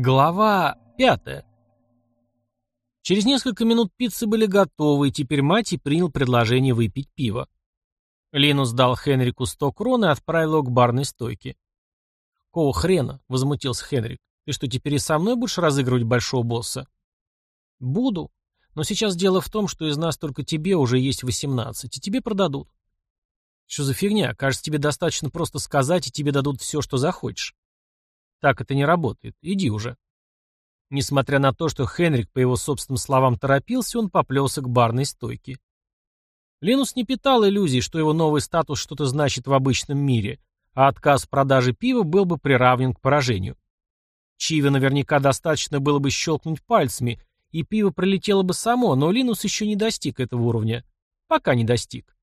Глава пятая. Через несколько минут пиццы были готовы, и теперь Мати принял предложение выпить пиво. Линус дал Хенрику сто крон и отправил его к барной стойке. «Какого хрена?» — возмутился Хенрик. «Ты что, теперь и со мной будешь разыгрывать большого босса?» «Буду. Но сейчас дело в том, что из нас только тебе уже есть восемнадцать, и тебе продадут». «Что за фигня? Кажется, тебе достаточно просто сказать, и тебе дадут все, что захочешь». Так это не работает. Иди уже. Несмотря на то, что Хенрик, по его собственным словам, торопился, он поплелся к барной стойке. Линус не питал иллюзий, что его новый статус что-то значит в обычном мире, а отказ в продаже пива был бы приравнен к поражению. Чиве наверняка достаточно было бы щелкнуть пальцами, и пиво пролетело бы само, но Линус еще не достиг этого уровня. Пока не достиг.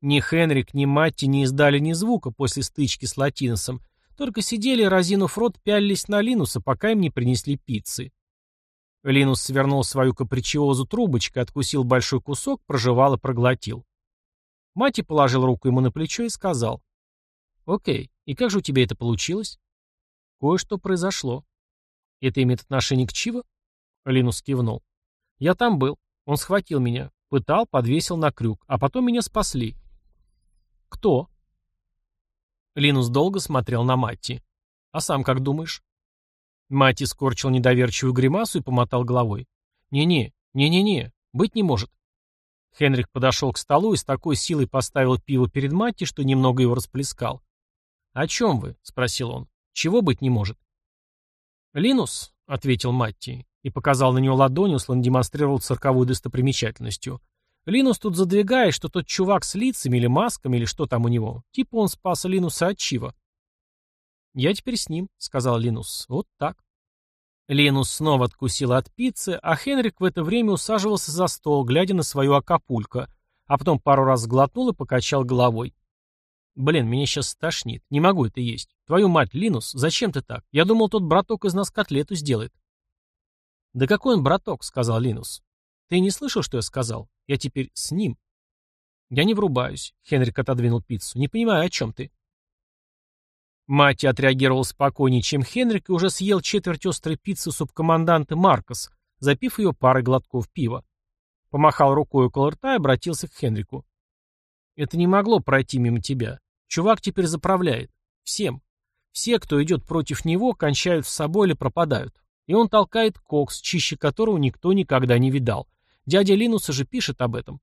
Ни Хенрик, ни Матти не издали ни звука после стычки с Латиносом, только сидели, разинув рот, пялились на Линуса, пока им не принесли пиццы. Линус свернул свою капричиозу трубочкой, откусил большой кусок, прожевал и проглотил. Мати положил руку ему на плечо и сказал. «Окей, и как же у тебя это получилось?» «Кое-что произошло». «Это имеет отношение к Чиво?» Линус кивнул. «Я там был. Он схватил меня, пытал, подвесил на крюк, а потом меня спасли». «Кто?» Линус долго смотрел на Матти. «А сам как думаешь?» Матти скорчил недоверчивую гримасу и помотал головой. «Не-не, не-не-не, быть не может». Хенрик подошел к столу и с такой силой поставил пиво перед Матти, что немного его расплескал. «О чем вы?» — спросил он. «Чего быть не может?» «Линус», — ответил Матти и показал на него ладонью, словно демонстрировал цирковую достопримечательностью. Линус тут задвигает, что тот чувак с лицами или масками, или что там у него. Типа он спас Линуса от Чива. «Я теперь с ним», — сказал Линус. «Вот так». Линус снова откусил от пиццы, а Хенрик в это время усаживался за стол, глядя на свою акапулько, а потом пару раз сглотнул и покачал головой. «Блин, меня сейчас стошнит. Не могу это есть. Твою мать, Линус, зачем ты так? Я думал, тот браток из нас котлету сделает». «Да какой он браток?» — сказал Линус. «Ты не слышал, что я сказал? Я теперь с ним. Я не врубаюсь. Хенрик отодвинул пиццу. Не понимаю, о чем ты? Мати отреагировал спокойнее, чем Хенрик, и уже съел четверть острой пиццы субкоманданта Маркос, запив ее парой глотков пива. Помахал рукой около рта и обратился к Хенрику. «Это не могло пройти мимо тебя. Чувак теперь заправляет. Всем. Все, кто идет против него, кончают с собой или пропадают. И он толкает кокс, чище которого никто никогда не видал. Дядя Линуса же пишет об этом.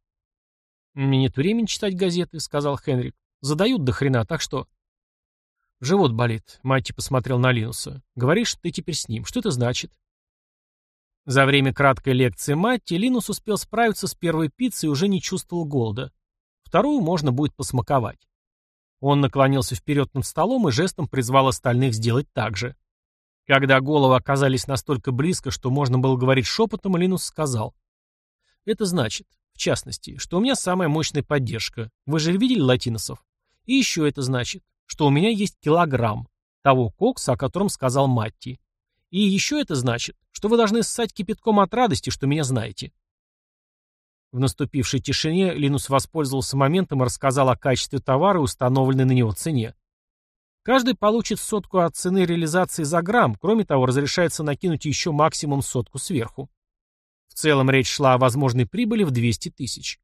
«Мне нет времени читать газеты», — сказал Хенрик. «Задают до хрена, так что...» «Живот болит», — Матти посмотрел на Линуса. «Говоришь, ты теперь с ним. Что это значит?» За время краткой лекции Матти Линус успел справиться с первой пиццей и уже не чувствовал голода. Вторую можно будет посмаковать. Он наклонился вперед над столом и жестом призвал остальных сделать так же. Когда головы оказались настолько близко, что можно было говорить шепотом, Линус сказал. Это значит, в частности, что у меня самая мощная поддержка. Вы же видели латиносов? И еще это значит, что у меня есть килограмм того кокса, о котором сказал Матти. И еще это значит, что вы должны ссать кипятком от радости, что меня знаете. В наступившей тишине Линус воспользовался моментом и рассказал о качестве товара и установленной на него цене. Каждый получит сотку от цены реализации за грамм, кроме того, разрешается накинуть еще максимум сотку сверху. В целом речь шла о возможной прибыли в 200 тысяч.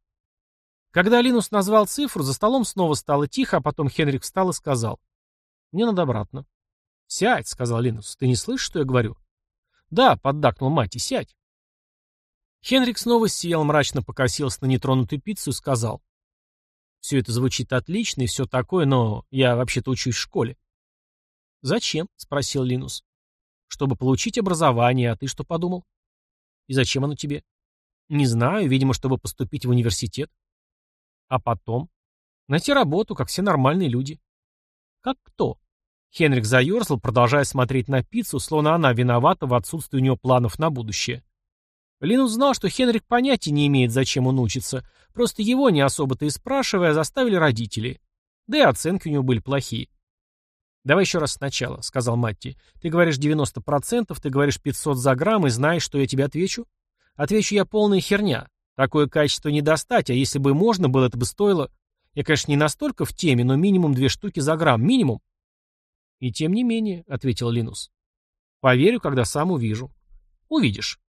Когда Линус назвал цифру, за столом снова стало тихо, а потом Хенрик встал и сказал. «Мне надо обратно». «Сядь», — сказал Линус. «Ты не слышишь, что я говорю?» «Да», — поддакнул Мати, — «сядь». Хенрик снова сел, мрачно покосился на нетронутую пиццу и сказал. «Все это звучит отлично и все такое, но я вообще-то учусь в школе». «Зачем?» — спросил Линус. «Чтобы получить образование, а ты что подумал?» И зачем оно тебе? Не знаю, видимо, чтобы поступить в университет. А потом? Найти работу, как все нормальные люди. Как кто? Хенрик заерзал, продолжая смотреть на пиццу, словно она виновата в отсутствии у него планов на будущее. Линус знал, что Хенрик понятия не имеет, зачем он учится. Просто его, не особо-то и спрашивая, заставили родители. Да и оценки у него были плохие. «Давай еще раз сначала», — сказал Матти. «Ты говоришь 90%, ты говоришь 500 за грамм и знаешь, что я тебе отвечу?» «Отвечу я полная херня. Такое качество не достать, а если бы можно было, это бы стоило... Я, конечно, не настолько в теме, но минимум две штуки за грамм. Минимум». «И тем не менее», — ответил Линус. Поверю, когда сам увижу. Увидишь.